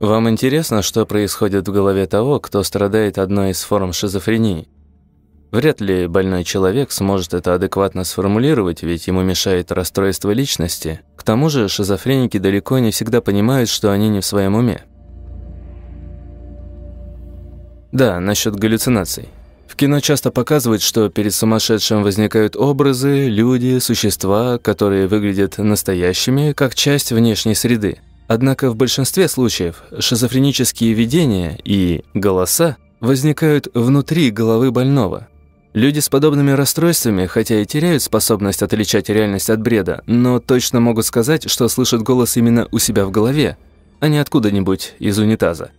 Вам интересно, что происходит в голове того, кто страдает одной из форм шизофрении? Вряд ли больной человек сможет это адекватно сформулировать, ведь ему мешает расстройство личности. К тому же шизофреники далеко не всегда понимают, что они не в своем уме. Да, насчет галлюцинаций. В кино часто показывают, что перед сумасшедшим возникают образы, люди, существа, которые выглядят настоящими, как часть внешней среды. Однако в большинстве случаев шизофренические видения и голоса возникают внутри головы больного. Люди с подобными расстройствами, хотя и теряют способность отличать реальность от бреда, но точно могут сказать, что слышат голос именно у себя в голове, а не откуда-нибудь из унитаза.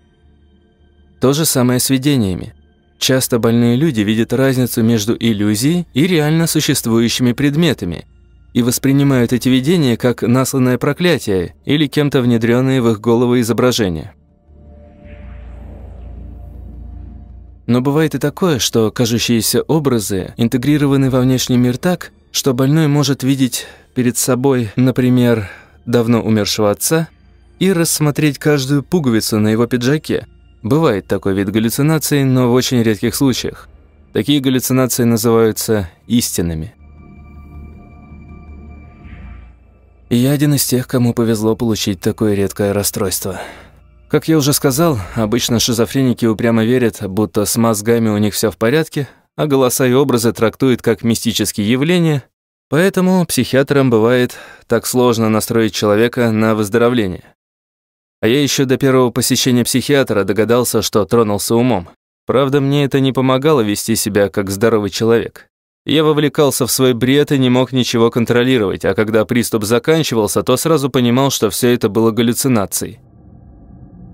То же самое с видениями. Часто больные люди видят разницу между иллюзией и реально существующими предметами – и воспринимают эти видения как насланное проклятие или кем-то внедренные в их головы изображения. Но бывает и такое, что кажущиеся образы интегрированы во внешний мир так, что больной может видеть перед собой, например, давно умершего отца и рассмотреть каждую пуговицу на его пиджаке. Бывает такой вид галлюцинаций, но в очень редких случаях. Такие галлюцинации называются истинными. Я один из тех, кому повезло получить такое редкое расстройство. Как я уже сказал, обычно шизофреники упрямо верят, будто с мозгами у них все в порядке, а голоса и образы трактуют как мистические явления, поэтому психиатрам бывает так сложно настроить человека на выздоровление. А я еще до первого посещения психиатра догадался, что тронулся умом. Правда, мне это не помогало вести себя как здоровый человек. Я вовлекался в свой бред и не мог ничего контролировать, а когда приступ заканчивался, то сразу понимал, что все это было галлюцинацией.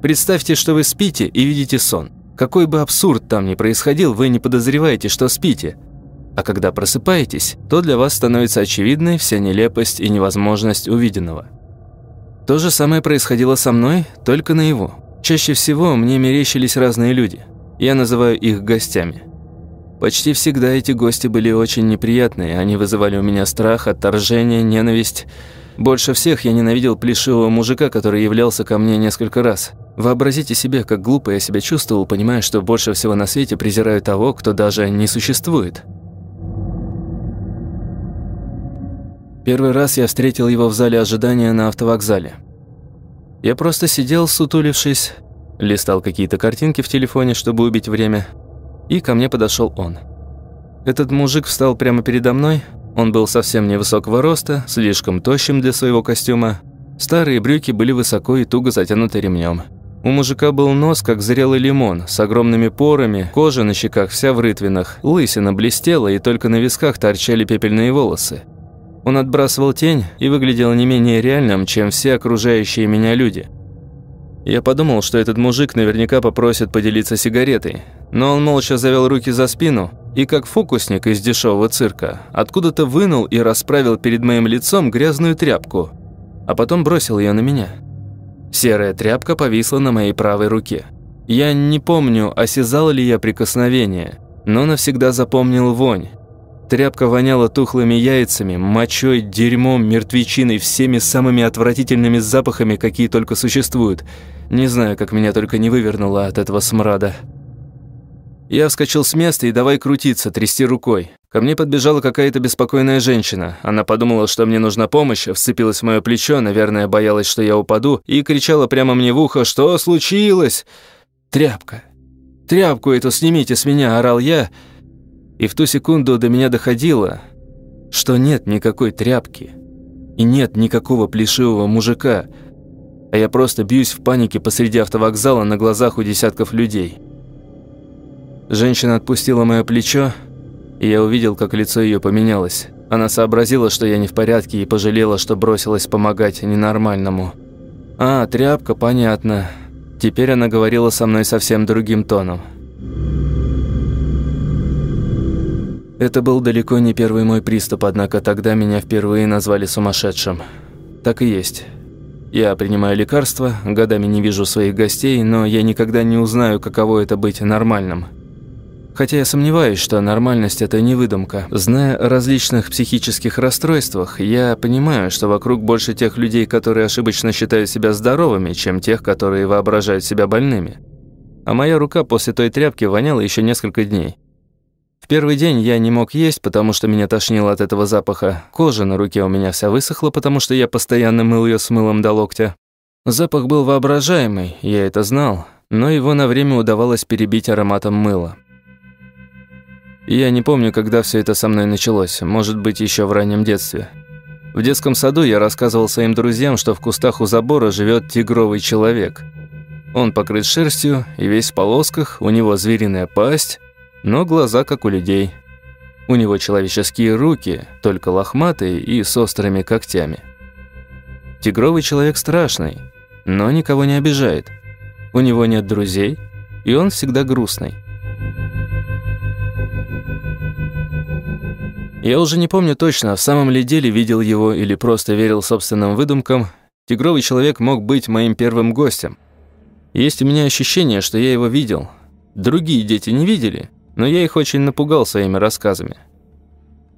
Представьте, что вы спите и видите сон. Какой бы абсурд там ни происходил, вы не подозреваете, что спите. А когда просыпаетесь, то для вас становится очевидной вся нелепость и невозможность увиденного. То же самое происходило со мной, только наяву. Чаще всего мне мерещились разные люди. Я называю их гостями – Почти всегда эти гости были очень неприятные, они вызывали у меня страх, отторжение, ненависть. Больше всех я ненавидел плешивого мужика, который являлся ко мне несколько раз. Вообразите себе, как глупо я себя чувствовал, понимая, что больше всего на свете презираю того, кто даже не существует. Первый раз я встретил его в зале ожидания на автовокзале. Я просто сидел, сутулившись, листал какие-то картинки в телефоне, чтобы убить время – и ко мне подошел он. Этот мужик встал прямо передо мной. Он был совсем невысокого роста, слишком тощим для своего костюма. Старые брюки были высоко и туго затянуты ремнем. У мужика был нос, как зрелый лимон, с огромными порами, кожа на щеках вся в рытвинах, лысина блестела, и только на висках торчали пепельные волосы. Он отбрасывал тень и выглядел не менее реальным, чем все окружающие меня люди. Я подумал, что этот мужик наверняка попросит поделиться сигаретой, но он молча завел руки за спину и, как фокусник из дешевого цирка, откуда-то вынул и расправил перед моим лицом грязную тряпку, а потом бросил ее на меня. Серая тряпка повисла на моей правой руке. Я не помню, осязал ли я прикосновение, но навсегда запомнил вонь. Тряпка воняла тухлыми яйцами, мочой, дерьмом, мертвечиной, всеми самыми отвратительными запахами, какие только существуют. Не знаю, как меня только не вывернуло от этого смрада. Я вскочил с места и давай крутиться, трясти рукой. Ко мне подбежала какая-то беспокойная женщина. Она подумала, что мне нужна помощь, вцепилась в мое плечо, наверное, боялась, что я упаду, и кричала прямо мне в ухо «Что случилось?» «Тряпка! Тряпку эту снимите с меня!» – орал я. И в ту секунду до меня доходило, что нет никакой тряпки. И нет никакого плешивого мужика. А я просто бьюсь в панике посреди автовокзала на глазах у десятков людей. Женщина отпустила мое плечо, и я увидел, как лицо ее поменялось. Она сообразила, что я не в порядке, и пожалела, что бросилась помогать ненормальному. «А, тряпка, понятно». Теперь она говорила со мной совсем другим тоном. Это был далеко не первый мой приступ, однако тогда меня впервые назвали сумасшедшим. Так и есть. Я принимаю лекарства, годами не вижу своих гостей, но я никогда не узнаю, каково это быть нормальным. Хотя я сомневаюсь, что нормальность – это не выдумка. Зная о различных психических расстройствах, я понимаю, что вокруг больше тех людей, которые ошибочно считают себя здоровыми, чем тех, которые воображают себя больными. А моя рука после той тряпки воняла еще несколько дней. В первый день я не мог есть, потому что меня тошнило от этого запаха. Кожа на руке у меня вся высохла, потому что я постоянно мыл ее с мылом до локтя. Запах был воображаемый, я это знал, но его на время удавалось перебить ароматом мыла. Я не помню, когда все это со мной началось, может быть, еще в раннем детстве. В детском саду я рассказывал своим друзьям, что в кустах у забора живет тигровый человек. Он покрыт шерстью и весь в полосках, у него звериная пасть, но глаза как у людей. У него человеческие руки, только лохматые и с острыми когтями. Тигровый человек страшный, но никого не обижает. У него нет друзей, и он всегда грустный. Я уже не помню точно, в самом ли деле видел его или просто верил собственным выдумкам. Тигровый человек мог быть моим первым гостем. Есть у меня ощущение, что я его видел. Другие дети не видели, но я их очень напугал своими рассказами.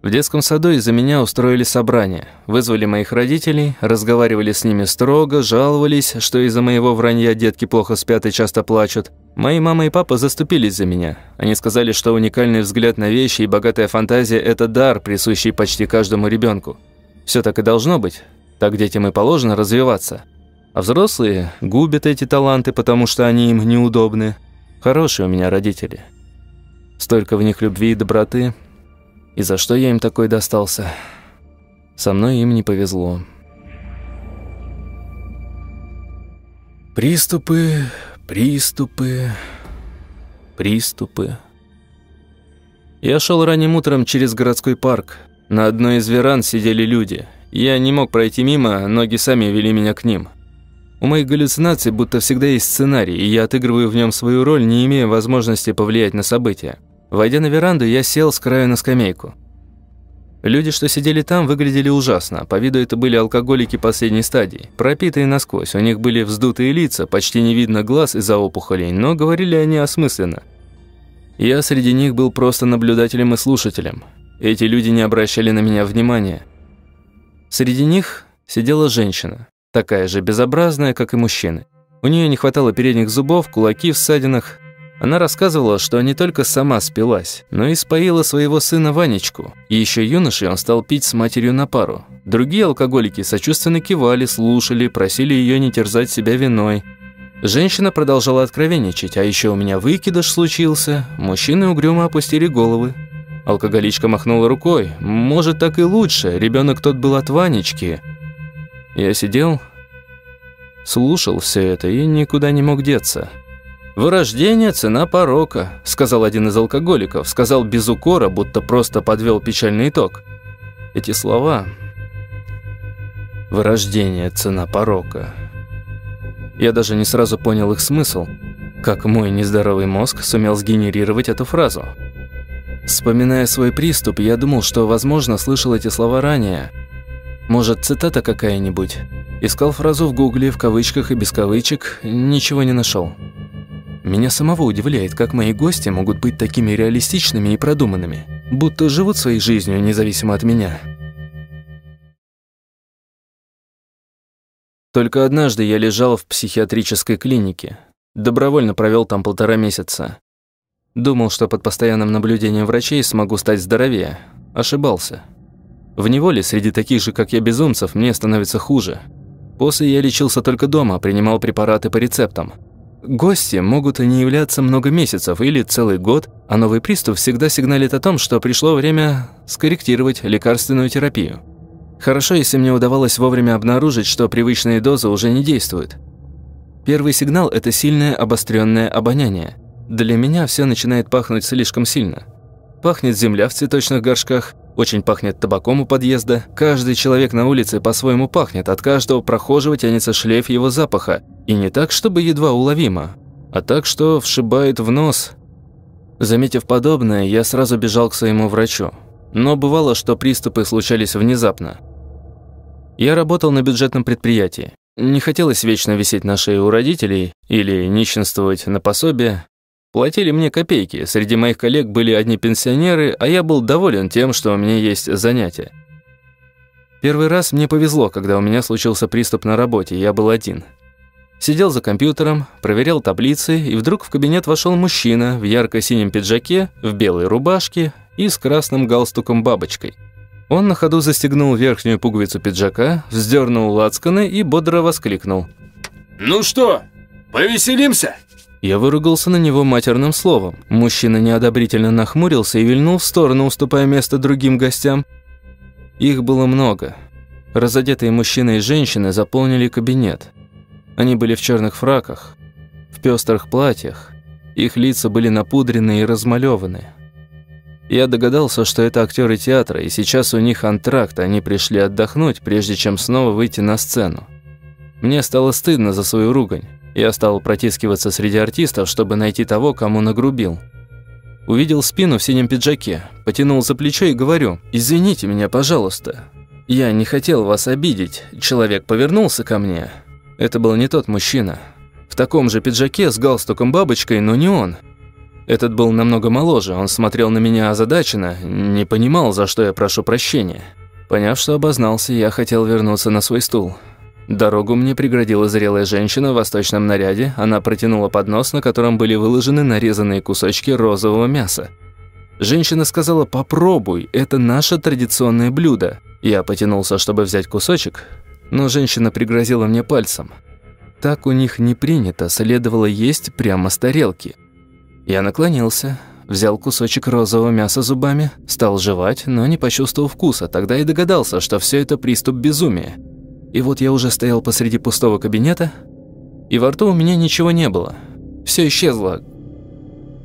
В детском саду из-за меня устроили собрание. Вызвали моих родителей, разговаривали с ними строго, жаловались, что из-за моего вранья детки плохо спят и часто плачут. Мои мама и папа заступились за меня. Они сказали, что уникальный взгляд на вещи и богатая фантазия – это дар, присущий почти каждому ребенку. Все так и должно быть. Так детям и положено развиваться. А взрослые губят эти таланты, потому что они им неудобны. Хорошие у меня родители. Столько в них любви и доброты. И за что я им такой достался? Со мной им не повезло. Приступы Приступы, приступы. Я шел ранним утром через городской парк. На одной из веранд сидели люди. Я не мог пройти мимо, ноги сами вели меня к ним. У моих галлюцинаций будто всегда есть сценарий, и я отыгрываю в нем свою роль, не имея возможности повлиять на события. Войдя на веранду, я сел с краю на скамейку. Люди, что сидели там, выглядели ужасно. По виду это были алкоголики последней стадии. Пропитые насквозь, у них были вздутые лица, почти не видно глаз из-за опухолей, но говорили они осмысленно. Я среди них был просто наблюдателем и слушателем. Эти люди не обращали на меня внимания. Среди них сидела женщина, такая же безобразная, как и мужчины. У нее не хватало передних зубов, кулаки в ссадинах, она рассказывала, что не только сама спилась, но и споила своего сына Ванечку. И еще юношей он стал пить с матерью на пару. Другие алкоголики сочувственно кивали, слушали, просили ее не терзать себя виной. Женщина продолжала откровенничать, а еще у меня выкидыш случился. Мужчины угрюмо опустили головы. Алкоголичка махнула рукой. «Может, так и лучше. Ребенок тот был от Ванечки». Я сидел, слушал все это и никуда не мог деться. «Вырождение – цена порока», – сказал один из алкоголиков, сказал без укора, будто просто подвел печальный итог. Эти слова «Вырождение – цена порока». Я даже не сразу понял их смысл, как мой нездоровый мозг сумел сгенерировать эту фразу. Вспоминая свой приступ, я думал, что, возможно, слышал эти слова ранее. Может, цитата какая-нибудь? Искал фразу в гугле, в кавычках и без кавычек, ничего не нашел. Меня самого удивляет, как мои гости могут быть такими реалистичными и продуманными, будто живут своей жизнью независимо от меня. Только однажды я лежал в психиатрической клинике. Добровольно провел там полтора месяца. Думал, что под постоянным наблюдением врачей смогу стать здоровее. Ошибался. В неволе среди таких же, как я, безумцев, мне становится хуже. После я лечился только дома, принимал препараты по рецептам – Гости могут не являться много месяцев или целый год, а новый приступ всегда сигналит о том, что пришло время скорректировать лекарственную терапию. Хорошо, если мне удавалось вовремя обнаружить, что привычные дозы уже не действуют. Первый сигнал – это сильное обостренное обоняние. Для меня все начинает пахнуть слишком сильно. Пахнет земля в цветочных горшках, очень пахнет табаком у подъезда. Каждый человек на улице по-своему пахнет, от каждого прохожего тянется шлейф его запаха. И не так, чтобы едва уловимо, а так, что вшибает в нос. Заметив подобное, я сразу бежал к своему врачу. Но бывало, что приступы случались внезапно. Я работал на бюджетном предприятии. Не хотелось вечно висеть на шее у родителей или нищенствовать на пособие. Платили мне копейки, среди моих коллег были одни пенсионеры, а я был доволен тем, что у меня есть занятия. Первый раз мне повезло, когда у меня случился приступ на работе, я был один. Сидел за компьютером, проверял таблицы, и вдруг в кабинет вошел мужчина в ярко-синем пиджаке, в белой рубашке и с красным галстуком-бабочкой. Он на ходу застегнул верхнюю пуговицу пиджака, вздернул лацканы и бодро воскликнул. «Ну что, повеселимся?» Я выругался на него матерным словом. Мужчина неодобрительно нахмурился и вильнул в сторону, уступая место другим гостям. Их было много. Разодетые мужчины и женщины заполнили кабинет. Они были в черных фраках, в пестрых платьях. Их лица были напудрены и размалеваны. Я догадался, что это актеры театра, и сейчас у них антракт, они пришли отдохнуть, прежде чем снова выйти на сцену. Мне стало стыдно за свою ругань. Я стал протискиваться среди артистов, чтобы найти того, кому нагрубил. Увидел спину в синем пиджаке, потянул за плечо и говорю, «Извините меня, пожалуйста. Я не хотел вас обидеть. Человек повернулся ко мне. Это был не тот мужчина. В таком же пиджаке с галстуком-бабочкой, но не он. Этот был намного моложе, он смотрел на меня озадаченно, не понимал, за что я прошу прощения. Поняв, что обознался, я хотел вернуться на свой стул. Дорогу мне преградила зрелая женщина в восточном наряде. Она протянула поднос, на котором были выложены нарезанные кусочки розового мяса. Женщина сказала «Попробуй, это наше традиционное блюдо». Я потянулся, чтобы взять кусочек, но женщина пригрозила мне пальцем. Так у них не принято, следовало есть прямо с тарелки. Я наклонился, взял кусочек розового мяса зубами, стал жевать, но не почувствовал вкуса, тогда и догадался, что все это приступ безумия. И вот я уже стоял посреди пустого кабинета, и во рту у меня ничего не было. Все исчезло.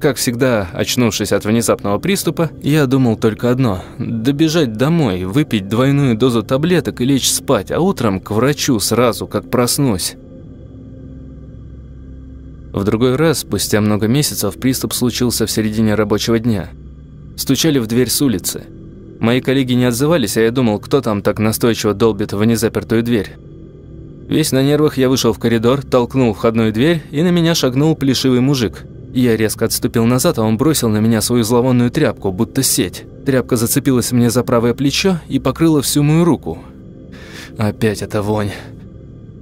Как всегда, очнувшись от внезапного приступа, я думал только одно – добежать домой, выпить двойную дозу таблеток и лечь спать, а утром к врачу сразу, как проснусь. В другой раз, спустя много месяцев, приступ случился в середине рабочего дня. Стучали в дверь с улицы – Мои коллеги не отзывались, а я думал, кто там так настойчиво долбит в незапертую дверь. Весь на нервах я вышел в коридор, толкнул входную дверь, и на меня шагнул плешивый мужик. Я резко отступил назад, а он бросил на меня свою зловонную тряпку, будто сеть. Тряпка зацепилась мне за правое плечо и покрыла всю мою руку. Опять эта вонь.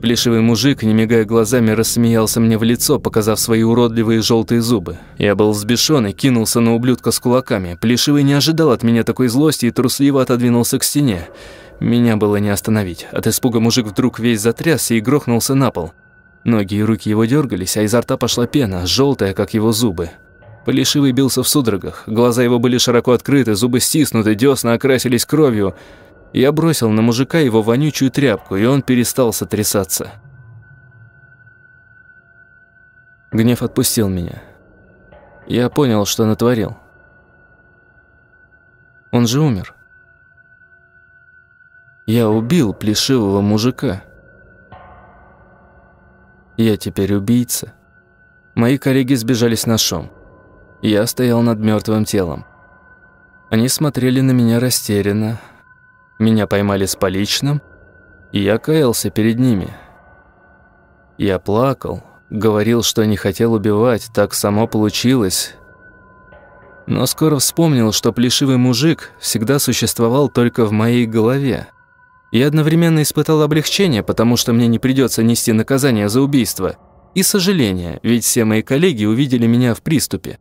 Плешивый мужик, не мигая глазами, рассмеялся мне в лицо, показав свои уродливые желтые зубы. Я был взбешен и кинулся на ублюдка с кулаками. Плешивый не ожидал от меня такой злости и трусливо отодвинулся к стене. Меня было не остановить. От испуга мужик вдруг весь затрясся и грохнулся на пол. Ноги и руки его дергались, а изо рта пошла пена, желтая, как его зубы. Плешивый бился в судорогах. Глаза его были широко открыты, зубы стиснуты, десна окрасились кровью. Я бросил на мужика его вонючую тряпку, и он перестал сотрясаться. Гнев отпустил меня. Я понял, что натворил. Он же умер. Я убил плешивого мужика. Я теперь убийца. Мои коллеги сбежались на шум. Я стоял над мертвым телом. Они смотрели на меня растерянно, меня поймали с поличным, и я каялся перед ними. Я плакал, говорил, что не хотел убивать, так само получилось. Но скоро вспомнил, что плешивый мужик всегда существовал только в моей голове. Я одновременно испытал облегчение, потому что мне не придется нести наказание за убийство, и сожаление, ведь все мои коллеги увидели меня в приступе.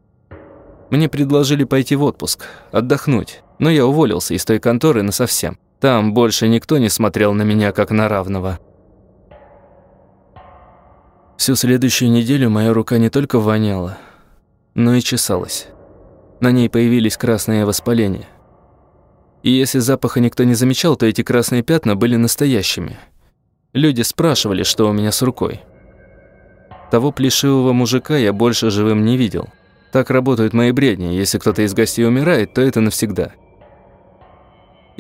Мне предложили пойти в отпуск, отдохнуть, но я уволился из той конторы насовсем. Там больше никто не смотрел на меня как на равного. Всю следующую неделю моя рука не только воняла, но и чесалась. На ней появились красные воспаления. И если запаха никто не замечал, то эти красные пятна были настоящими. Люди спрашивали, что у меня с рукой. Того плешивого мужика я больше живым не видел. Так работают мои бредни. Если кто-то из гостей умирает, то это навсегда.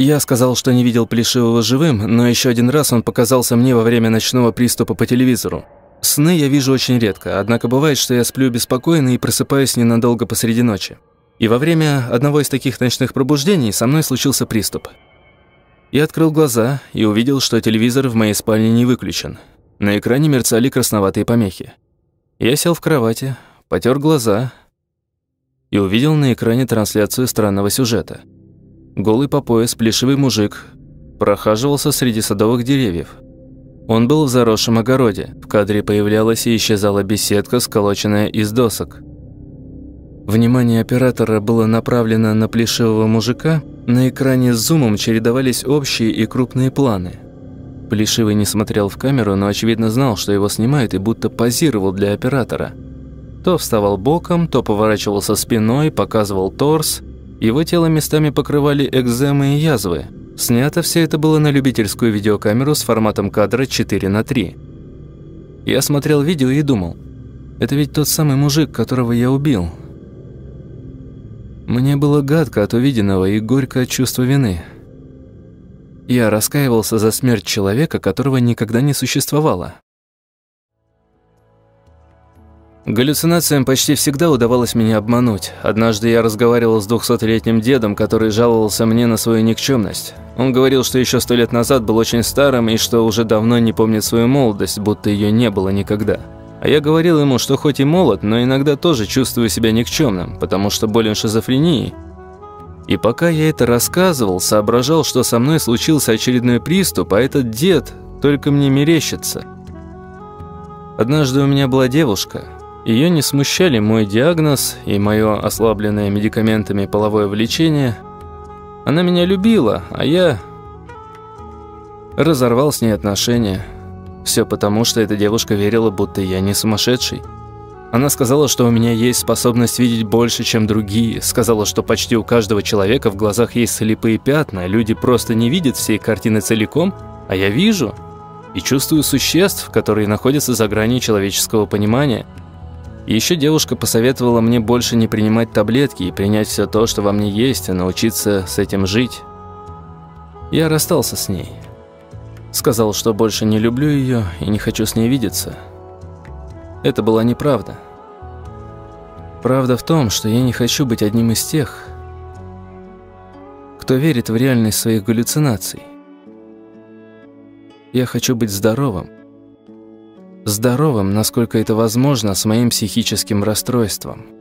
Я сказал, что не видел Плешивого живым, но еще один раз он показался мне во время ночного приступа по телевизору. Сны я вижу очень редко, однако бывает, что я сплю беспокойно и просыпаюсь ненадолго посреди ночи. И во время одного из таких ночных пробуждений со мной случился приступ. Я открыл глаза и увидел, что телевизор в моей спальне не выключен. На экране мерцали красноватые помехи. Я сел в кровати, потер глаза и увидел на экране трансляцию странного сюжета. Голый по пояс плешивый мужик прохаживался среди садовых деревьев. Он был в заросшем огороде. В кадре появлялась и исчезала беседка, сколоченная из досок. Внимание оператора было направлено на плешивого мужика. На экране с зумом чередовались общие и крупные планы. Плешивый не смотрел в камеру, но очевидно знал, что его снимают и будто позировал для оператора. То вставал боком, то поворачивался спиной, показывал торс. Его тело местами покрывали экземы и язвы. Снято все это было на любительскую видеокамеру с форматом кадра 4 на 3. Я смотрел видео и думал, это ведь тот самый мужик, которого я убил. Мне было гадко от увиденного и горько от чувства вины. Я раскаивался за смерть человека, которого никогда не существовало. Галлюцинациям почти всегда удавалось меня обмануть. Однажды я разговаривал с двухсотлетним дедом, который жаловался мне на свою никчемность. Он говорил, что еще сто лет назад был очень старым и что уже давно не помнит свою молодость, будто ее не было никогда. А я говорил ему, что хоть и молод, но иногда тоже чувствую себя никчемным, потому что болен шизофренией. И пока я это рассказывал, соображал, что со мной случился очередной приступ, а этот дед только мне мерещится. Однажды у меня была девушка – ее не смущали мой диагноз и мое ослабленное медикаментами половое влечение. Она меня любила, а я разорвал с ней отношения. Все потому, что эта девушка верила, будто я не сумасшедший. Она сказала, что у меня есть способность видеть больше, чем другие. Сказала, что почти у каждого человека в глазах есть слепые пятна. Люди просто не видят всей картины целиком, а я вижу и чувствую существ, которые находятся за гранью человеческого понимания – еще девушка посоветовала мне больше не принимать таблетки и принять все то, что во мне есть, и научиться с этим жить. Я расстался с ней. Сказал, что больше не люблю ее и не хочу с ней видеться. Это была неправда. Правда в том, что я не хочу быть одним из тех, кто верит в реальность своих галлюцинаций. Я хочу быть здоровым, здоровым, насколько это возможно, с моим психическим расстройством.